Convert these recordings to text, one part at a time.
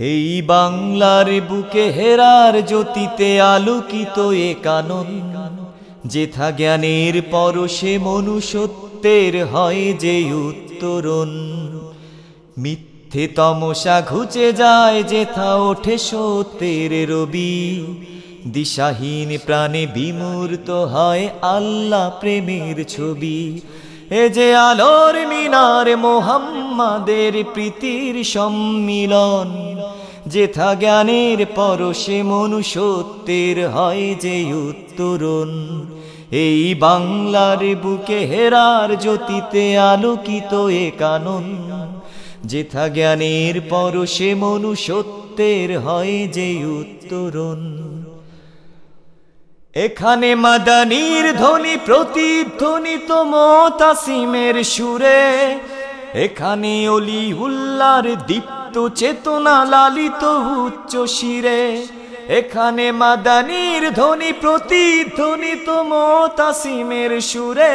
এই বাংলার বুকে হেরার জ্যোতিতে আলোকিত এ কানন। যেথা জ্ঞানের পরশে মনুষ্যত্বের হয় যে উত্তরণ। মিথ্যে তমসা ঘুচে যায় যেথা ওঠে সত্যের রবি। দিশাহীন প্রাণে বিমূর্ত হয় আল্লাহ প্রেমের ছবি। এ যে আলোর মিনার মোহাম্মাদের প্রীতির সম্মিলন। যেথা জ্ঞানের পরশে মনুষ্যত্বের হয় যে উত্তরণ, এই বাংলার বুকে হেরার জ্যোতিতে আলোকিত এ কানন যেথা জ্ঞানের পরশে মনুষ্যত্বের হয় যে উত্তরণ, এখানে মাদানির ধ্বনি প্রতিধ্বনিত মতাসিমের সুরে, এখানে অলি উল্লার দীপ্ত চেতনা লালিত উচ্চ শিরে। এখানে মাদানির ধ্বনি প্রতিধ্বনিত মতাসিমের সুরে।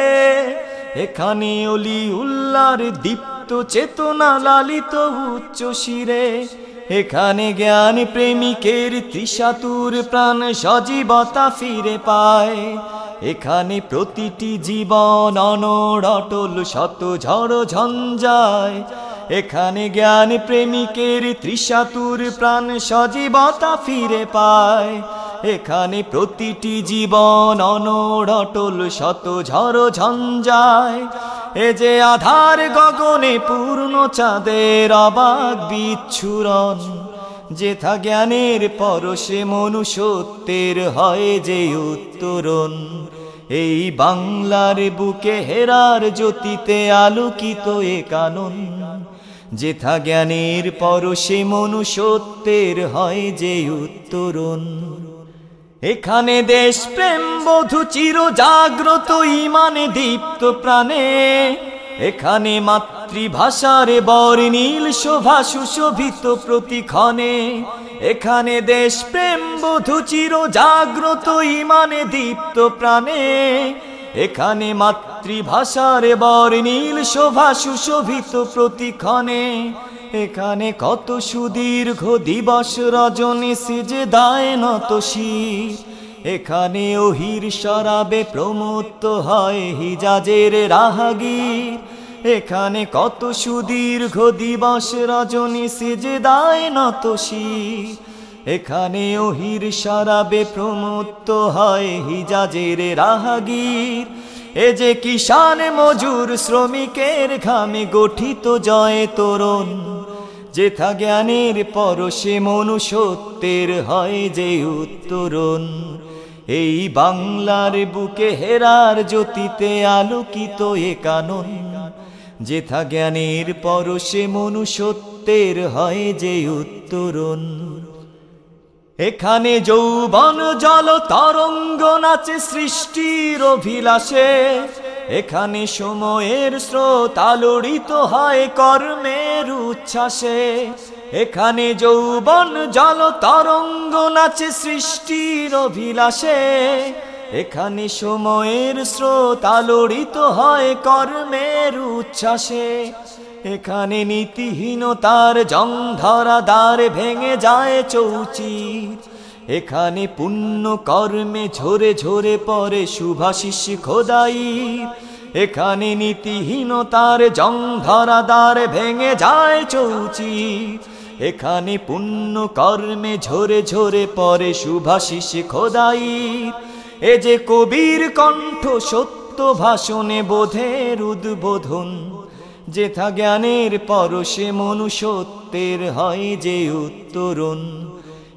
এখানে অলি উল্লার দীপ্ত চেতনা লালিত উচ্চ শিরে। এখানে জ্ঞান প্রেমিকের তৃষাতুর প্রাণ সজীবতা ফিরে পায়। এখানে প্রতিটি জীবন অনড়টল শত ঝড় ঝঞ্ঝায়। এখানে জ্ঞান প্রেমিকের তৃষাতুর প্রাণ সজীবতা ফিরে পায়। এখানে প্রতিটি জীবন অনড়টল শত ঝড় ঝঞ্ঝায়। এ যে আধার গগনে পূর্ণ চাঁদের অবাক বিচ্ছুরণ, যেথা জ্ঞানের পরশে মনুষ্যত্বের হয় যে উত্তরণ। এই বাংলার বুকে হেরার জ্যোতিতে আলোকিত এ কানন যেথা জ্ঞানের পরশে মনুষ্যত্বের হয় যে উত্তরণ। এখানে দেশ প্রেম বধু চির জাগ্রত, ইমানে দীপ্ত প্রাণে। এখানে মাতৃভাষার বর্ণীল শোভা সুশোভিত প্রতিক্ষণে। এখানে দেশ প্রেম বধু চির জাগ্রত, ইমানে দীপ্ত প্রাণে। এখানে মাতৃভাষার বর্ণীল শোভা সুশোভিত প্রতিক্ষণে। এখানে কত সুদীর্ঘ দিবস রজনী সিজে দায় নত এখানে ওহির শরাবে প্রমুক্ত হয় হিজাজের রাহাগীর। এখানে কত সুদীর্ঘ দিবস রজনী সিজে দায় নত এখানে ওহির শরাবে প্রমুক্ত হয় হিজাজের রাহাগীর। এ যে কিষান মজুর শ্রমিকের ঘামে গঠিত জয় তরুণ, যেথা জ্ঞানের পরশে মনুষ্যত্বের হয় যে উত্তরণ। এই বাংলার বুকে হেরার জ্যোতিতে আলোকিত এ কানন, যেথা জ্ঞানের পরশে মনুষ্যত্বের হয় যে উত্তরণ। এখানে যৌবন জল তরঙ্গ নাচে সৃষ্টির অভিলাষে। এখানে সময়ের স্রোত আলোড়িত হয় কর্মের উচ্ছ্বাসে। এখানে যৌবন জল তরঙ্গ নাচে সৃষ্টির অভিলাষে। এখানে সময়ের স্রোত আলোড়িত হয় কর্মের উচ্ছ্বাসে। এখানে নীতিহীনতার জং ধরা দ্বার ভেঙে যায় চৌচির। এখানে পুণ্য কর্মে ঝরে ঝরে পরে শুভাশিস খোদাই এখানে নীতিহীনতার জং ধরা দ্বার ভেঙে যায় চৌচির। এখানে পুণ্য কর্মে ঝরে ঝরে পরে শুভাশিস খোদাই এ যে কবির কণ্ঠ সত্য ভাষণে বোধের উদ্বোধন যেথা জ্ঞানের পরশে মনুষ্যত্বের হয় যে উত্তরণ।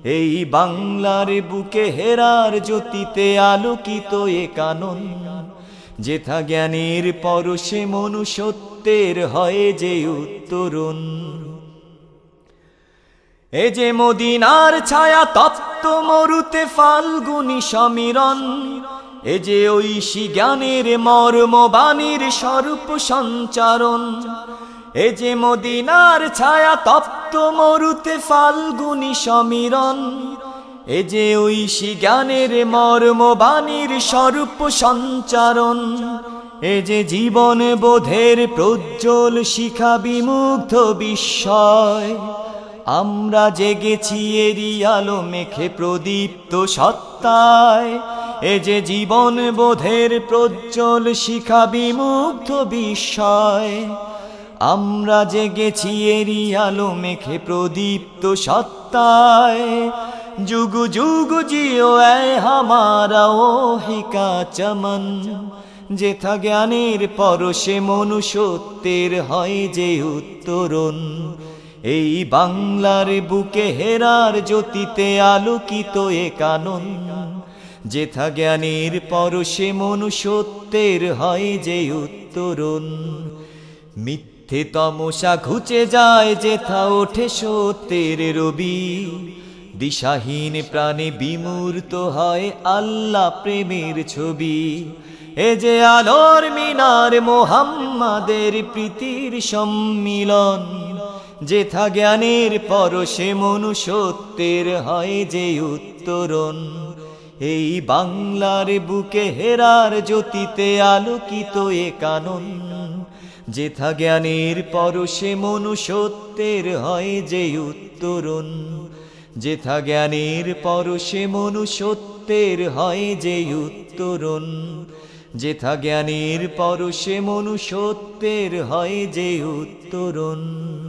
এই বাংলার বুকে হেরার জ্যোতিতে আলোকিত এ কানন। যেথা জ্ঞানের পরশে মনুষ্যত্বের হয় যে উত্তরণ। এ যে মদিনার ছায়া তপ্ত মরুতে ফাল্গুনি সমীরণ। এ যে ঐশী জ্ঞানের মর্ম বাণীর স্বরূপ সঞ্চারণ, এ যে মদিনার ছায়া তপ্ত মরুতে ফাল্গুনি সমীরণ, এ যে ঐশী জ্ঞানের মর্ম বাণীর স্বরূপ সঞ্চারণ, এ যে জীবন বোধের প্রজ্জ্বল শিখা বিমুগ্ধ বিস্ময়, আমরা জেগেছি এরি মেখে প্রদীপ্ত সত্তায় এ যে জীবন বোধের প্রজ্জ্বল শিখা বিমুগ্ধ বিস্ময়, আমরা জেগেছি এরি আলো মেখে প্রদীপ্ত সত্তায়। যুগ যুগ জিও হামারা ও হিকা চমন, যেথা জ্ঞানের পরশে মনুষ্যত্বের হয় যে উত্তরণ। এই বাংলার বুকে হেরার জ্যোতিতে আলোকিত এ যেথা জ্ঞানের পরশে মনুষ্যত্বের হয় যে উত্তরণ। মিথ্যে তমসা ঘুচে যায় যেথা ওঠে সত্যের রবি। দিশাহীন প্রাণে বিমূর্ত হয় আল্লাহ প্রেমের ছবি। এ যে আলোর মিনার মোহাম্মাদের প্রীতির সম্মিলন। যেথা জ্ঞানের পরশে মনুষ্যত্বের হয় যে উত্তরণ। এই বাংলার বুকে হেরার জ্যোতিতে আলোকিত এ কানন। যেথা জ্ঞানের পরশে মনুষ্যত্বের হয় যে উত্তরণ। যেথা জ্ঞানের পরশে মনুষ্যত্বের হয় যে উত্তরণ। যেথা জ্ঞানের পরশে মনুষ্যত্বের হয় যে উত্তরণ।